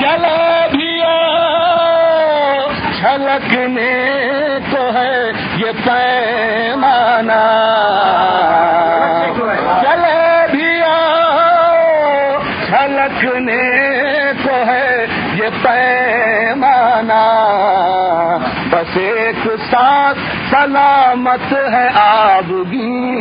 چلے بھی چھلکنے تو ہے یہ پیمانہ۔ چلے بھی چھلکنے تو ہے یہ پیمانہ۔ بس ایک ساتھ سلامت ہے آبگی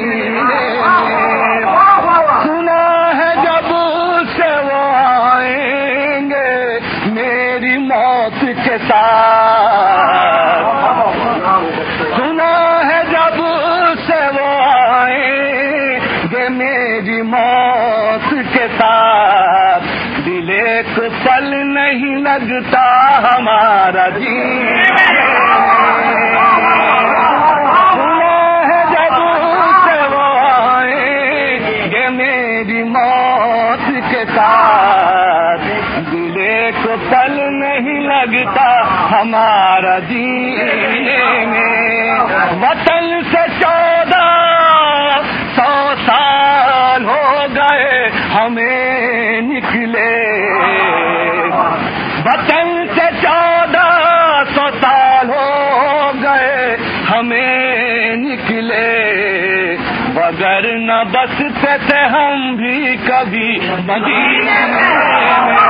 موت کے ساتھ۔ سنا ہے جب سے وہ آئیں گے میری موت کے ساتھ۔ دل ایک پل نہیں لگتا ہمارا جی میری موت کے ساتھ۔ لگتا ہمارا جینے میں وطن سے چودہ سو سال ہو گئے ہمیں نکلے۔ وطن سے چودہ سو سال ہو گئے ہمیں نکلے۔ بغیر نہ بستے تھے ہم بھی کبھی مدینے میں۔